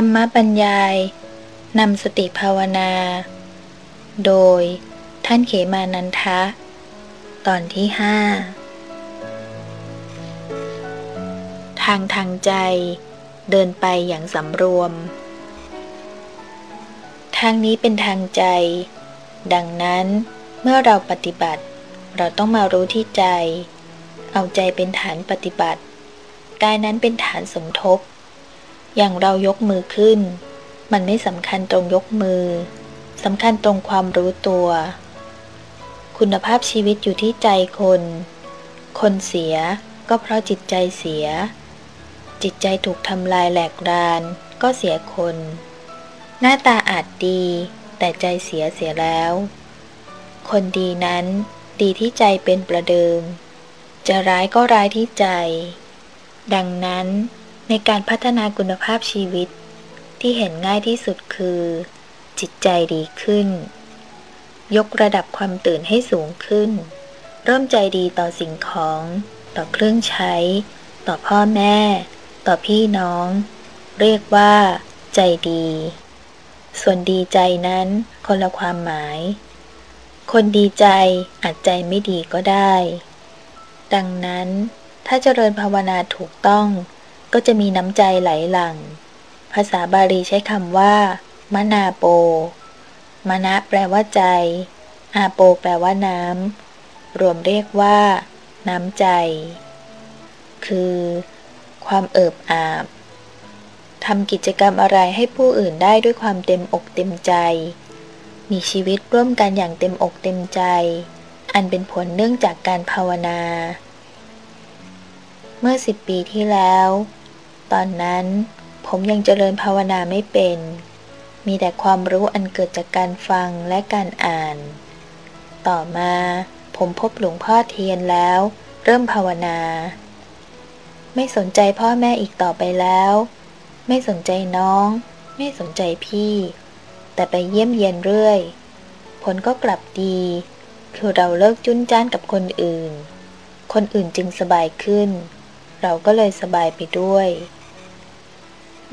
ธรรมบรรยายนำสติภาวนา โดยท่านเขมานันทะ ตอนที่ห้าทางทางใจเดินไปอย่างสำรวม ทางนี้เป็นทางใจ ดังนั้นเมื่อเราปฏิบัติ เราต้องมารู้ที่ใจ เอาใจเป็นฐานปฏิบัติ กายนั้นเป็นฐานสมทบ อย่างเรายกมือขึ้น มันไม่สำคัญตรงยกมือสำคัญตรงความรู้ตัว คุณภาพชีวิตอยู่ที่ใจคน คนเสียก็เพราะจิตใจเสีย จิตใจถูกทำลายแหลกรานก็เสียคน หน้าตาอาจดี แต่ใจเสียเสียแล้ว คนดีนั้นดีที่ใจเป็นประเดิม จะร้ายก็ร้ายที่ใจ ดังนั้น ในการพัฒนาคุณภาพชีวิต ที่เห็นง่ายที่สุดคือ จิตใจดีขึ้น ยกระดับความตื่นให้สูงขึ้น เริ่มใจดีต่อสิ่งของ ต่อเครื่องใช้ ต่อพ่อแม่ ต่อพี่น้อง เรียกว่า ใจดี ส่วนดีใจนั้นคนละความหมาย คนดีใจอาจใจไม่ดีก็ได้ ดังนั้นถ้าเจริญภาวนาถูกต้อง ก็จะมีน้ำใจไหลหลั่ง ภาษาบาลีใช้คำว่า มนาโป มณะแปลว่าใจ อาโปแปลว่าน้ำ รวมเรียกว่า น้ำใจ คือ ความเอิบอาบทำกิจกรรมอะไรให้ผู้อื่นได้ด้วยความเต็มอกเต็มใจ มีชีวิตร่วมกันอย่างเต็มอกเต็มใจ อันเป็นผลเนื่องจากการภาวนา เมื่อสิบปีที่แล้ว ตอนนั้นผมยังเจริญภาวนาไม่เป็น มีแต่ความรู้อันเกิดจากการฟังและการอ่าน ต่อมาผมพบหลวงพ่อเทียนแล้ว เริ่มภาวนา ไม่สนใจพ่อแม่อีกต่อไปแล้ว ไม่สนใจน้อง ไม่สนใจพี่ แต่ไปเยี่ยมเยียนเรื่อย ผลก็กลับดีคือเราเลิกจุนจ้านกับคนอื่น คนอื่นจึงสบายขึ้น เราก็เลยสบายไปด้วย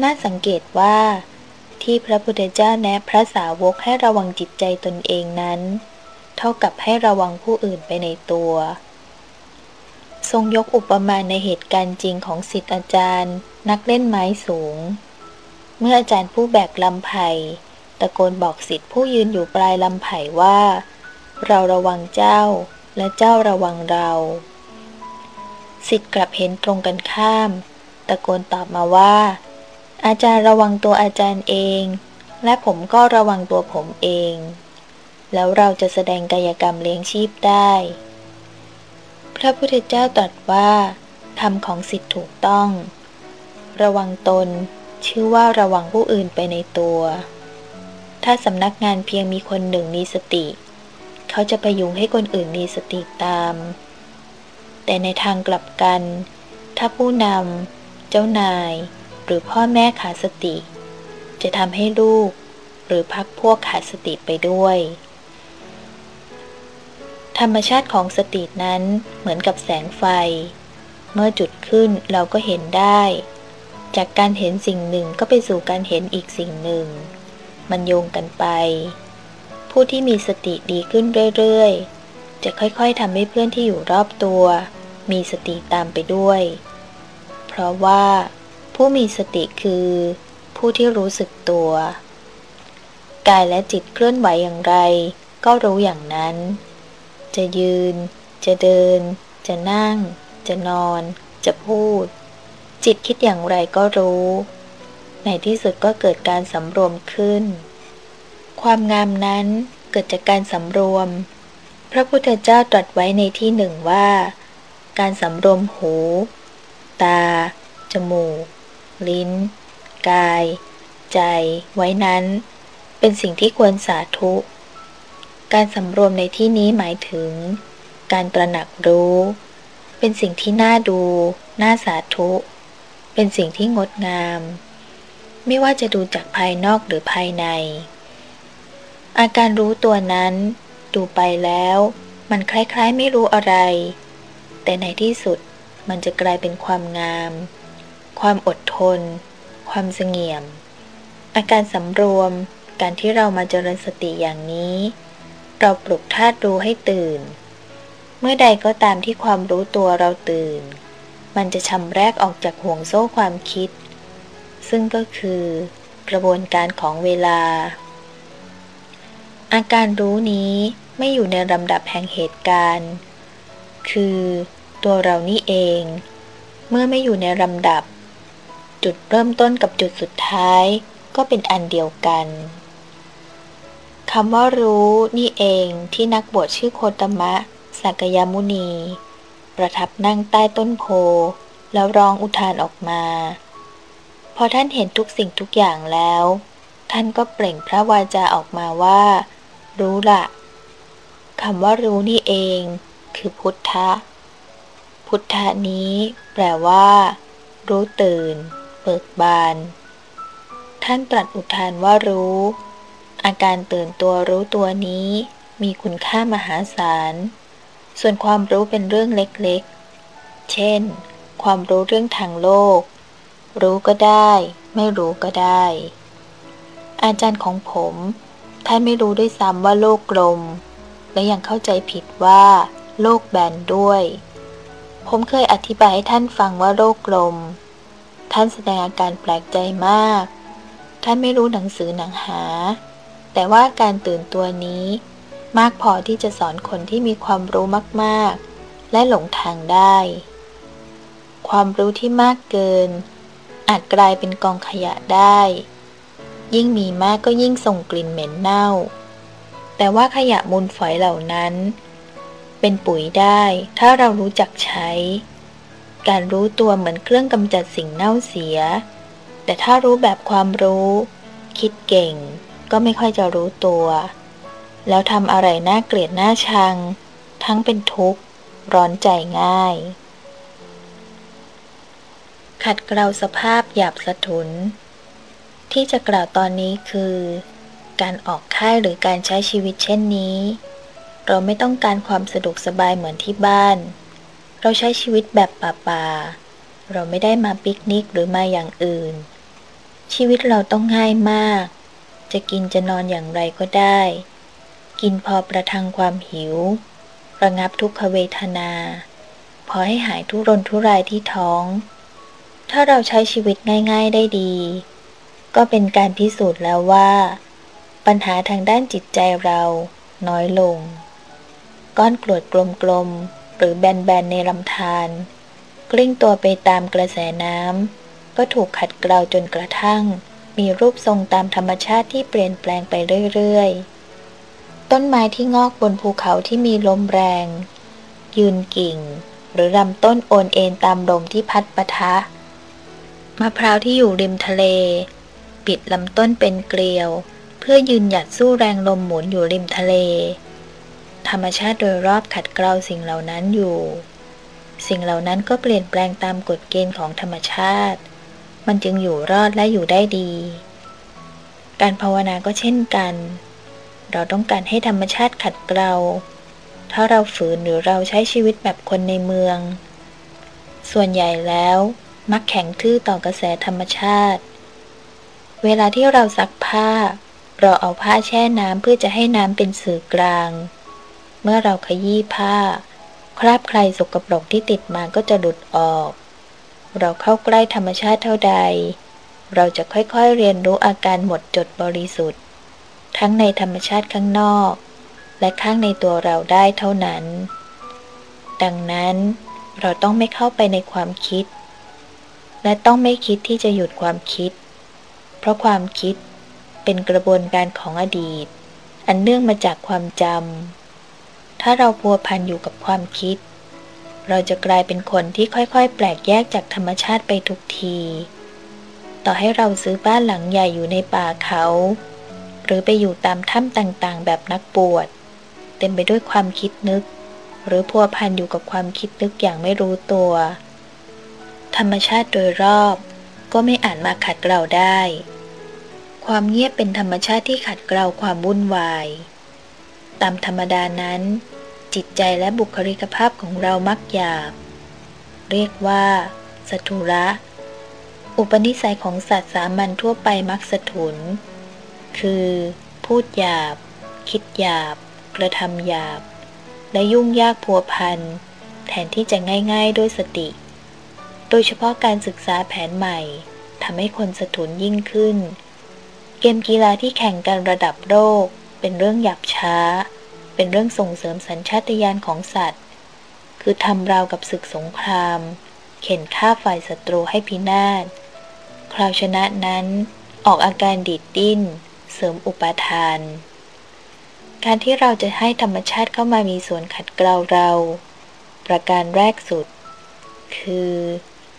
น่าสังเกตว่า ที่พระพุทธเจ้าแนะพระสาวกให้ระวังจิตใจตนเองนั้น เท่ากับให้ระวังผู้อื่นไปในตัว ทรงยกอุปมาในเหตุการณ์จริงของสิทธิอาจารย์ นักเล่นไม้สูง เมื่ออาจารย์ผู้แบกลำไผ่ตะโกนบอกสิทธิผู้ยืนอยู่ปลายลำไผ่ว่า เราระวังเจ้าและเจ้าระวังเรา สิทธิ์กลับเห็นตรงกันข้าม ตะโกนตอบมาว่า อาจารย์ระวังตัวอาจารย์เอง และผมก็ระวังตัวผมเอง แล้วเราจะแสดงกายกรรมเลี้ยงชีพได้ พระพุทธเจ้าตรัสว่าธรรมของสิทธิถูกต้อง ระวังตน ชื่อว่าระวังผู้อื่นไปในตัว ถ้าสำนักงานเพียงมีคนหนึ่งมีสติ เขาจะพยุงให้คนอื่นมีสติตาม แต่ในทางกลับกัน ถ้าผู้นำ เจ้านาย หรือพ่อแม่ขาดสติ จะทำให้ลูก หรือพักพวกขาดสติไปด้วย ธรรมชาติของสตินั้นเหมือนกับแสงไฟ เมื่อจุดขึ้นเราก็เห็นได้ จากการเห็นสิ่งหนึ่งก็ไปสู่การเห็นอีกสิ่งหนึ่ง มันโยงกันไป ผู้ที่มีสติดีขึ้นเรื่อยๆ จะค่อยๆทำให้เพื่อนที่อยู่รอบตัว มีสติตามไปด้วย เพราะว่า ผู้มีสติคือ ผู้ที่รู้สึกตัว กายและจิตเคลื่อนไหวอย่างไร ก็รู้อย่างนั้น จะยืน จะเดิน จะนั่ง จะนอน จะพูด จิตคิดอย่างไรก็รู้ ในที่สุดก็เกิดการสำรวมขึ้น ความงามนั้นเกิดจากการสำรวม พระพุทธเจ้าตรัสไว้ในที่หนึ่งว่า การสำรวมหู ตา จมูก ลิ้น กาย ใจ ไว้นั้น เป็นสิ่งที่ควรสาธุ การสำรวมในที่นี้หมายถึง การตระหนักรู้ เป็นสิ่งที่น่าดู น่าสาธุ เป็นสิ่งที่งดงาม ไม่ว่าจะดูจากภายนอกหรือภายใน อาการรู้ตัวนั้น ดูไปแล้ว มันคล้ายๆไม่รู้อะไร แต่ในที่สุดมันจะกลายเป็นความงาม ความอดทน ความเสงี่ยม อาการสำรวม การที่เรามาเจริญสติอย่างนี้ เราปลุกธาตุรู้ให้ตื่น เมื่อใดก็ตามที่ความรู้ตัวเราตื่น มันจะชำแรกออกจากห่วงโซ่ความคิด ซึ่งก็คือกระบวนการของเวลา อาการรู้นี้ ไม่อยู่ในลำดับแห่งเหตุการณ์ คือ ตัวเรานี่เอง เมื่อไม่อยู่ในลำดับ จุดเริ่มต้นกับจุดสุดท้ายก็เป็นอันเดียวกันคำว่ารู้นี่เองที่นักบวชชื่อโคตมะ สักยมุนี ประทับนั่งใต้ต้นโพ แล้วร้องอุทานออกมา พอท่านเห็นทุกสิ่งทุกอย่างแล้ว ท่านก็เปล่งพระวาจาออกมาว่า รู้ละ คำว่ารู้นี่เอง คือพุทธะ พุทธะนี้ แปลว่า รู้ตื่น เบิกบาน ท่านตรัสอุทานว่ารู้ อาการตื่นตัวรู้ตัวนี้ มีคุณค่ามหาศาล ส่วนความรู้เป็นเรื่องเล็กๆ เช่น ความรู้เรื่องทางโลก รู้ก็ได้ ไม่รู้ก็ได้ อาจารย์ของผม ท่านไม่รู้ด้วยซ้ำว่าโลกกลม และยังเข้าใจผิดว่าโลกแบนด้วย ผมเคยอธิบายให้ท่านฟังว่าโลกลม ท่านแสดงอาการแปลกใจมาก ท่านไม่รู้หนังสือหนังหา แต่ว่าการตื่นตัวนี้ มากพอที่จะสอนคนที่มีความรู้มากๆ และหลงทางได้ ความรู้ที่มากเกิน อาจกลายเป็นกองขยะได้ ยิ่งมีมากก็ยิ่งส่งกลิ่นเหม็นเน่า แต่ว่าขยะมูลฝอยเหล่านั้น เป็นปุ๋ยได้ถ้าเรารู้จักใช้ การรู้ตัวเหมือนเครื่องกำจัดสิ่งเน่าเสีย แต่ถ้ารู้แบบความรู้ คิดเก่ง ก็ไม่ค่อยจะรู้ตัว แล้วทำอะไรน่าเกลียดน่าชัง ทั้งเป็นทุกข์ ร้อนใจง่าย ขัดเกลาสภาพหยาบสะทุน ที่จะกล่าวตอนนี้คือ การออกค่ายหรือการใช้ชีวิตเช่นนี้ เราไม่ต้องการความสะดวกสบายเหมือนที่บ้าน เราใช้ชีวิตแบบป่าๆ เราไม่ได้มาปิกนิกหรือมาอย่างอื่น ชีวิตเราต้องง่ายมาก จะกินจะนอนอย่างไรก็ได้ กินพอประทังความหิว ระงับทุกขเวทนา พอให้หายทุรนทุรายที่ท้อง ถ้าเราใช้ชีวิตง่าย ๆได้ดี ก็เป็นการพิสูจน์แล้วว่า ปัญหาทางด้านจิตใจเราน้อยลง ก้อนกรวดกลมๆ หรือแบนๆ ในลำธารกลิ้งตัวไปตามกระแสน้ำก็ถูกขัดเกลาจนกระทั่ง มีรูปทรงตามธรรมชาติที่เปลี่ยนแปลงไปเรื่อยๆ ต้นไม้ที่งอกบนภูเขาที่มีลมแรง ยืนกิ่ง หรือลำต้นโอนเอ็นตามลมที่พัดปะทะมะพร้าวที่อยู่ริมทะเล ปิดลำต้นเป็นเกลียว เพื่อยืนหยัดสู้แรงลมหมุนอยู่ริมทะเล ธรรมชาติโดยรอบขัดเกลาสิ่งเหล่านั้นอยู่ สิ่งเหล่านั้นก็เปลี่ยนแปลงตามกฎเกณฑ์ของธรรมชาติ มันจึงอยู่รอดและอยู่ได้ดี การภาวนาก็เช่นกัน เราต้องการให้ธรรมชาติขัดเกลา ถ้าเราฝืนหรือเราใช้ชีวิตแบบคนในเมือง ส่วนใหญ่แล้วมักแข็งทื่อต่อกระแสธรรมชาติ เวลาที่เราซักผ้า เราเอาผ้าแช่น้ำเพื่อจะให้น้ำเป็นสื่อกลาง เมื่อเราขยี้ผ้า คราบใครสกปรกที่ติดมาก็จะหลุดออก เราเข้าใกล้ธรรมชาติเท่าใด เราจะค่อยๆเรียนรู้อาการหมดจดบริสุทธิ์ ทั้งในธรรมชาติข้างนอก และข้างในตัวเราได้เท่านั้น ดังนั้นเราต้องไม่เข้าไปในความคิด และต้องไม่คิดที่จะหยุดความคิด เพราะความคิด เป็นกระบวนการของอดีต อันเนื่องมาจากความจำ ถ้าเราพัวพันอยู่กับความคิด เราจะกลายเป็นคนที่ค่อยๆ แปลกแยกจากธรรมชาติไปทุกที ต่อให้เราซื้อบ้านหลังใหญ่อยู่ในป่าเขา หรือไปอยู่ตามถ้ำต่างๆ แบบนักปวดเต็มไปด้วยความคิดนึก หรือพัวพันอยู่กับความคิดนึกอย่างไม่รู้ตัว ธรรมชาติโดยรอบก็ไม่อาจมาขัดเราได้ ความเงียบเป็นธรรมชาติที่ขัดเกลาความวุ่นวาย ตามธรรมดานั้น จิตใจและบุคลิกภาพของเรามักหยาบ เรียกว่าสทุระ อุปนิสัยของสัตว์สามัญทั่วไปมักสถุน คือ พูดหยาบ คิดหยาบ กระทำหยาบ และยุ่งยากพัวพัน แทนที่จะง่าย ๆ ด้วยสติ โดยเฉพาะการศึกษาแผนใหม่ทำให้คนสถุนยิ่งขึ้น เกมกีฬาที่แข่งกันระดับโลกเป็นเรื่องหยาบช้า เป็นเรื่องส่งเสริมสัญชาตญาณของสัตว์ คือทำราวกับศึกสงคราม เข็นฆ่าฝ่ายศัตรูให้พินาศ คราวชนะนั้นออกอาการดิดดิ้น เสริมอุปทาน การที่เราจะให้ธรรมชาติเข้ามามีส่วนขัดเกลาเรา ประการแรกสุด คือ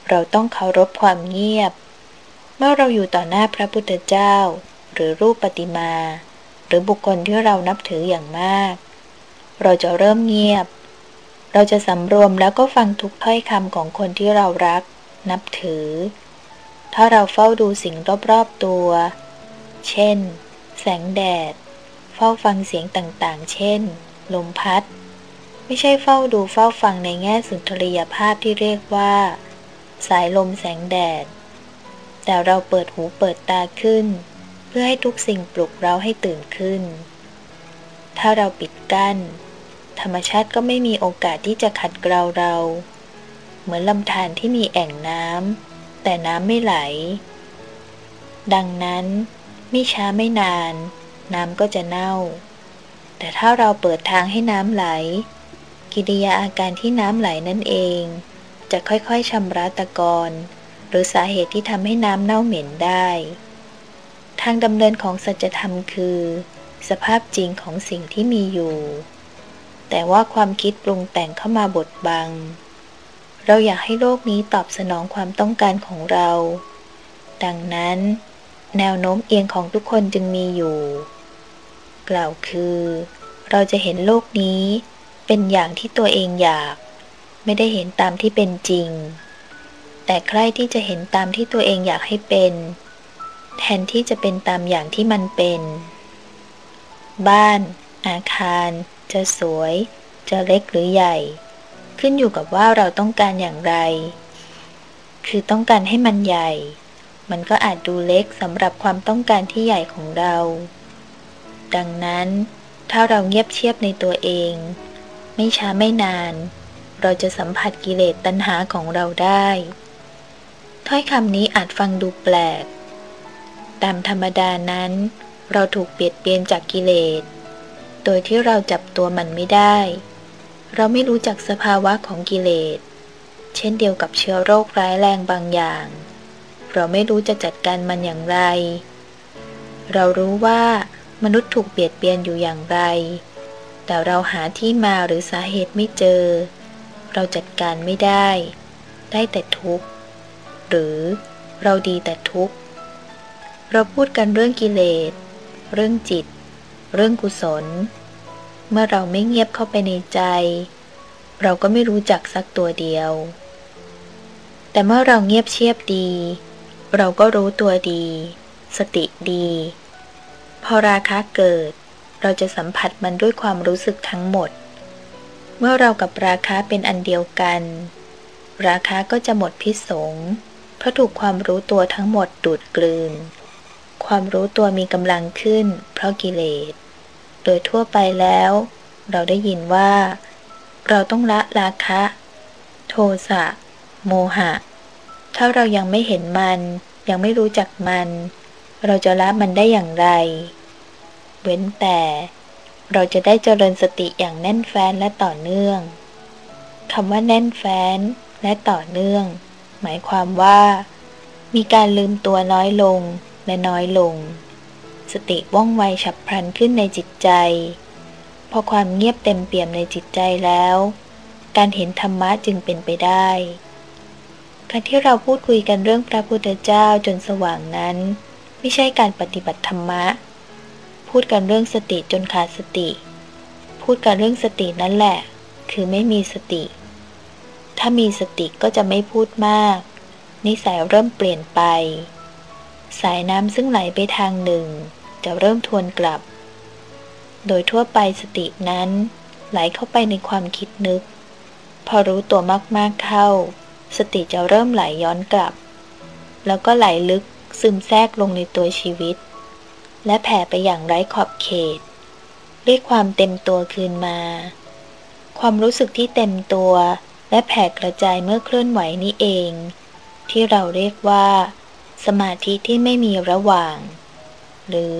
เราต้องเคารพความเงียบ เมื่อเราอยู่ต่อหน้าพระพุทธเจ้า หรือรูปปฏิมา หรือบุคคลที่เรานับถืออย่างมาก เราจะเริ่มเงียบ เราจะสำรวมแล้วก็ฟังทุกถ้อยคำของคนที่เรารัก นับถือ ถ้าเราเฝ้าดูสิ่งรอบๆตัว เช่น แสงแดด เฝ้าฟังเสียงต่างๆ เช่น ลมพัด ไม่ใช่เฝ้าดูเฝ้าฟังในแง่สุนทรียภาพที่เรียกว่า สายลมแสงแดดแต่เราเปิดหูเปิดตาขึ้น พื่อให้ทุกสิ่งปลุกเราให้ตื่นขึ้น ถ้าเราปิดกั้น ธรรมชาติก็ไม่มีโอกาสที่จะขัดเกลาเรา เหมือนลำธารที่มีแอ่งน้ำแต่น้ำไม่ไหล ดังนั้นไม่ช้าไม่นาน น้ำก็จะเน่า แต่ถ้าเราเปิดทางให้น้ำไหล กิริยาอาการที่น้ำไหลนั่นเอง จะค่อยๆชำระตะกอนหรือสาเหตุที่ทำให้น้ำเน่าเหม็นได้ ทางดำเนินของสัจธรรมคือ สภาพจริงของสิ่งที่มีอยู่ แต่ว่าความคิดปรุงแต่งเข้ามาบดบัง เราอยากให้โลกนี้ตอบสนองความต้องการของเรา ดังนั้น แนวโน้มเอียงของทุกคนจึงมีอยู่ กล่าวคือ เราจะเห็นโลกนี้เป็นอย่างที่ตัวเองอยาก ไม่ได้เห็นตามที่เป็นจริง แต่ใครที่จะเห็นตามที่ตัวเองอยากให้เป็น แทนที่จะเป็นตามอย่างที่มันเป็น บ้าน อาคาร จะสวย จะเล็กหรือใหญ่ ขึ้นอยู่กับว่าเราต้องการอย่างไร คือต้องการให้มันใหญ่ มันก็อาจดูเล็กสำหรับความต้องการที่ใหญ่ของเรา ดังนั้น ถ้าเราเงียบเชียบในตัวเอง ไม่ช้าไม่นาน เราจะสัมผัสกิเลสตัณหาของเราได้ ถ้อยคำนี้อาจฟังดูแปลก ตามธรรมดานั้น เราถูกเบียดเบียนจากกิเลส โดยที่เราจับตัวมันไม่ได้ เราไม่รู้จักสภาวะของกิเลส เช่นเดียวกับเชื้อโรคร้ายแรงบางอย่าง เราไม่รู้จะจัดการมันอย่างไร เรารู้ว่ามนุษย์ถูกเบียดเบียนอยู่อย่างไร แต่เราหาที่มาหรือสาเหตุไม่เจอ เราจัดการไม่ได้ ได้แต่ทุกข์ หรือเราดีแต่ทุกข์ เราพูดกันเรื่องกิเลส เรื่องจิต เรื่องกุศล เมื่อเราไม่เงียบเข้าไปในใจ เราก็ไม่รู้จักสักตัวเดียว แต่เมื่อเราเงียบเชียบดี เราก็รู้ตัวดี สติดี พอราคะเกิด เราจะสัมผัสมันด้วยความรู้สึกทั้งหมด เมื่อเรากับราคะเป็นอันเดียวกัน ราคะก็จะหมดพิษสงเพราะถูกความรู้ตัวทั้งหมดดูดกลืน ความรู้ตัวมีกำลังขึ้น เพราะกิเลส โดยทั่วไปแล้ว เราได้ยินว่า เราต้องละราคะ โทสะ โมหะ ถ้าเรายังไม่เห็นมัน ยังไม่รู้จักมัน เราจะละมันได้อย่างไร เว้นแต่เราจะได้เจริญสติอย่างแน่นแฟ้นและต่อเนื่องคำว่าแน่นแฟ้นและต่อเนื่อง หมายความว่า มีการลืมตัวน้อยลง และน้อยลง สติว่องไวฉับพลันขึ้นในจิตใจ พอความเงียบเต็มเปี่ยมในจิตใจแล้ว การเห็นธรรมะจึงเป็นไปได้การที่เราพูดคุยกันเรื่องพระพุทธเจ้าจนสว่างนั้น ไม่ใช่การปฏิบัติธรรมะ พูดกันเรื่องสติจนขาดสติ พูดกันเรื่องสตินั่นแหละ คือไม่มีสติ ถ้ามีสติก็จะไม่พูดมาก นิสัยเริ่มเปลี่ยนไป สายน้ำซึ่งไหลไปทางหนึ่ง จะเริ่มทวนกลับ โดยทั่วไปสตินั้น ไหลเข้าไปในความคิดนึก พอรู้ตัวมากๆเข้า สติจะเริ่มไหลย้อนกลับ แล้วก็ไหลลึกซึมแทรกลงในตัวชีวิต และแผ่ไปอย่างไร้ขอบเขต เรียกความเต็มตัวคืนมา ความรู้สึกที่เต็มตัวและแผ่กระจายเมื่อเคลื่อนไหวนี้เอง ที่เราเรียกว่า สมาธิที่ไม่มีระหว่าง หรือ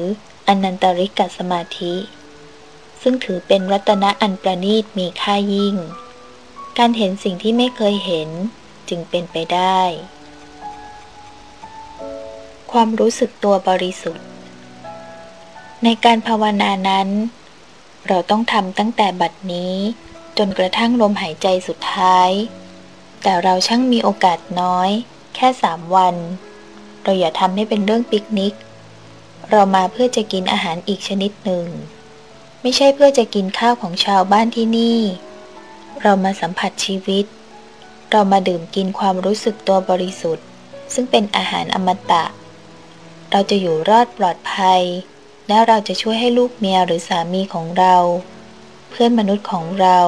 อนันตริกสมาธิ ซึ่งถือเป็นรัตนะอันประณีตมีค่ายิ่ง การเห็นสิ่งที่ไม่เคยเห็นจึงเป็นไปได้ ความรู้สึกตัวบริสุทธิ์ ในการภาวนานั้น เราต้องทำตั้งแต่บัดนี้จนกระทั่งลมหายใจสุดท้าย แต่เราช่างมีโอกาสน้อย แค่สามวัน เราอย่าทำให้เป็นเรื่องปิกนิก เรามาเพื่อจะกินอาหารอีกชนิดหนึ่ง ไม่ใช่เพื่อจะกินข้าวของชาวบ้านที่นี่ เรามาสัมผัสชีวิต เรามาดื่มกินความรู้สึกตัวบริสุทธิ์ ซึ่งเป็นอาหารอมตะ เราจะอยู่รอดปลอดภัย และเราจะช่วยให้ลูกเมียหรือสามีของเรา เพื่อนมนุษย์ของเรา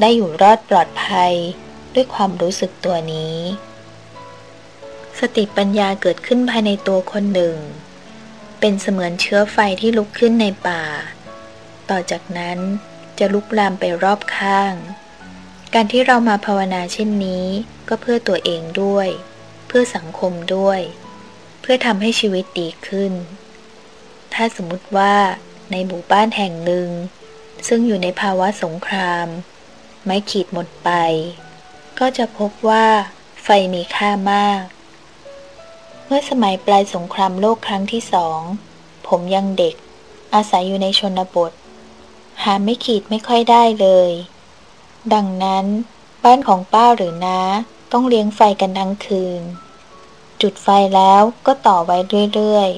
ได้อยู่รอดปลอดภัยด้วยความรู้สึกตัวนี้ สติปัญญาเกิดขึ้นภายในตัวคนหนึ่ง เป็นเสมือนเชื้อไฟที่ลุกขึ้นในป่า ต่อจากนั้นจะลุกลามไปรอบข้าง การที่เรามาภาวนาเช่นนี้ ก็เพื่อตัวเองด้วย เพื่อสังคมด้วย เพื่อทำให้ชีวิตดีขึ้น ถ้าสมมติว่าในหมู่บ้านแห่งหนึ่ง ซึ่งอยู่ในภาวะสงคราม ไม้ขีดหมดไป ก็จะพบว่าไฟมีค่ามาก เมื่อสมัยปลายสงครามโลกครั้งที่สอง ผมยังเด็ก อาศัยอยู่ในชนบท หาไม่ขีดไม่ค่อยได้เลย ดังนั้น บ้านของป้าหรือน้าต้องเลี้ยงไฟกันทั้งคืน จุดไฟแล้วก็ต่อไว้เรื่อย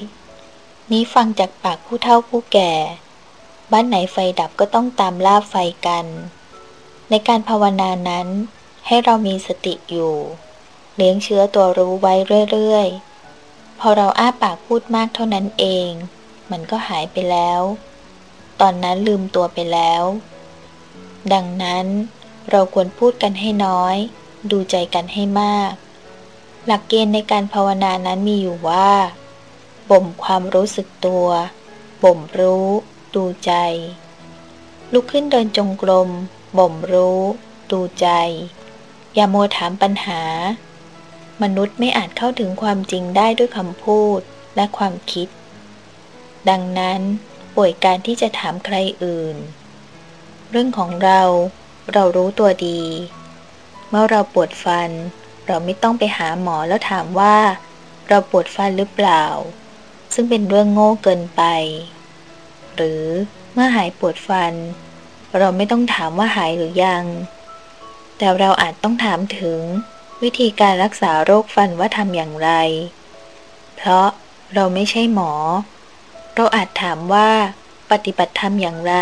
ๆ นี้ฟังจากปากผู้เฒ่าผู้แก่ บ้านไหนไฟดับก็ต้องตามล่าไฟกัน ในการภาวนานั้นให้เรามีสติอยู่ เลี้ยงเชื้อตัวรู้ไว้เรื่อยๆ อเราอ้าปากพูดมากเท่านั้นเอง มันก็หายไปแล้ว ตอนนั้นลืมตัวไปแล้ว ดังนั้นเราควรพูดกันให้น้อย ดูใจกันให้มาก หลักเกณฑ์ในการภาวนานั้นมีอยู่ว่า บ่มความรู้สึกตัว บ่มรู้ ดูใจ ลุกขึ้นเดินจงกรม บ่มรู้ ดูใจ อย่าโมถามปัญหา มนุษย์ไม่อาจเข้าถึงความจริงได้ด้วยคำพูดและความคิด ดังนั้นป่วยการที่จะถามใครอื่น เรื่องของเราเรารู้ตัวดี เมื่อเราปวดฟัน เราไม่ต้องไปหาหมอแล้วถามว่า เราปวดฟันหรือเปล่า ซึ่งเป็นเรื่องโง่เกินไป หรือเมื่อหายปวดฟัน เราไม่ต้องถามว่าหายหรือยัง แต่เราอาจต้องถามถึง วิธีการรักษาโรคฟันว่าทำอย่างไร เพราะเราไม่ใช่หมอ เราอาจถามว่าปฏิบัติธรรมอย่างไร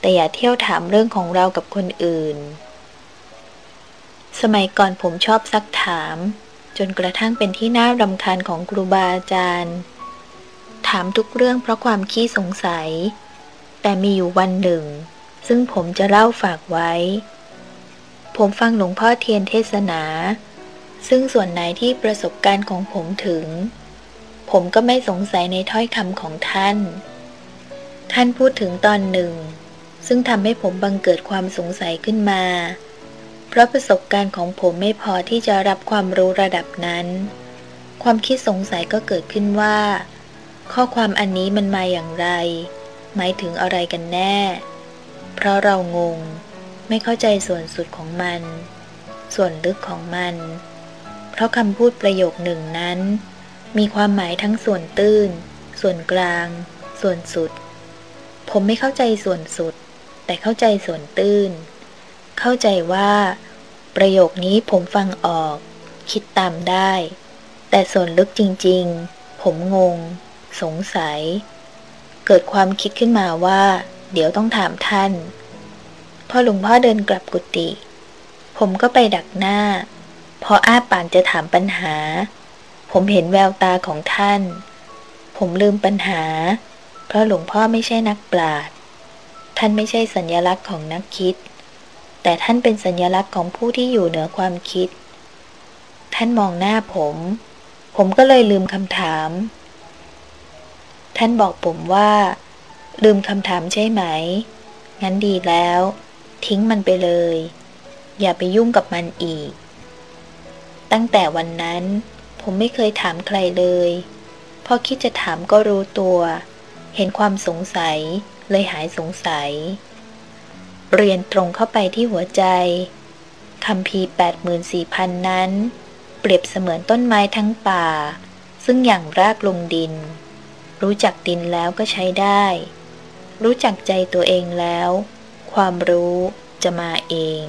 แต่อย่าเที่ยวถามเรื่องของเรากับคนอื่น สมัยก่อนผมชอบซักถาม จนกระทั่งเป็นที่น่ารำคาญของครูบาอาจารย์ ถามทุกเรื่องเพราะความขี้สงสัย แต่มีอยู่วันหนึ่ง ซึ่งผมจะเล่าฝากไว้ ผมฟังหลวงพ่อเทียนเทศนา ซึ่งส่วนไหนที่ประสบการณ์ของผมถึง ผมก็ไม่สงสัยในถ้อยคำของท่าน ท่านพูดถึงตอนหนึ่ง ซึ่งทำให้ผมบังเกิดความสงสัยขึ้นมา เพราะประสบการณ์ของผมไม่พอที่จะรับความรู้ระดับนั้น ความคิดสงสัยก็เกิดขึ้นว่า ข้อความอันนี้มันมาอย่างไร หมายถึงอะไรกันแน่ เพราะเรางง ไม่เข้าใจส่วนสุดของมัน ส่วนลึกของมัน เพราะคำพูดประโยคหนึ่งนั้น มีความหมายทั้งส่วนตื้น ส่วนกลาง ส่วนสุด ผมไม่เข้าใจส่วนสุด แต่เข้าใจส่วนตื้น เข้าใจว่า ประโยคนี้ผมฟังออก คิดตามได้ แต่ส่วนลึกจริง ๆ ผมงง สงสัย เกิดความคิดขึ้นมาว่า เดี๋ยวต้องถามท่าน พอหลวงพ่อเดินกลับกุฏิผมก็ไปดักหน้า พออ้าปากจะถามปัญหา ผมเห็นแววตาของท่าน ผมลืมปัญหา เพราะหลวงพ่อไม่ใช่นักปราชญ์ท่านไม่ใช่สัญญลักษณ์ของนักคิด แต่ท่านเป็นสัญญลักษณ์ของผู้ที่อยู่เหนือความคิด ท่านมองหน้าผม ผมก็เลยลืมคำถาม ท่านบอกผมว่า ลืมคำถามใช่ไหม งั้นดีแล้ว ทิ้งมันไปเลย อย่าไปยุ่งกับมันอีก ตั้งแต่วันนั้น ผมไม่เคยถามใครเลย พอคิดจะถามก็รู้ตัว เห็นความสงสัย เลยหายสงสัย เรียนตรงเข้าไปที่หัวใจคำพีแปดหมื่นสี่พันนั้น เปรียบเสมือนต้นไม้ทั้งป่า ซึ่งอย่างรากลงดิน รู้จักดินแล้วก็ใช้ได้ รู้จักใจตัวเองแล้ว ความรู้จะมาเอง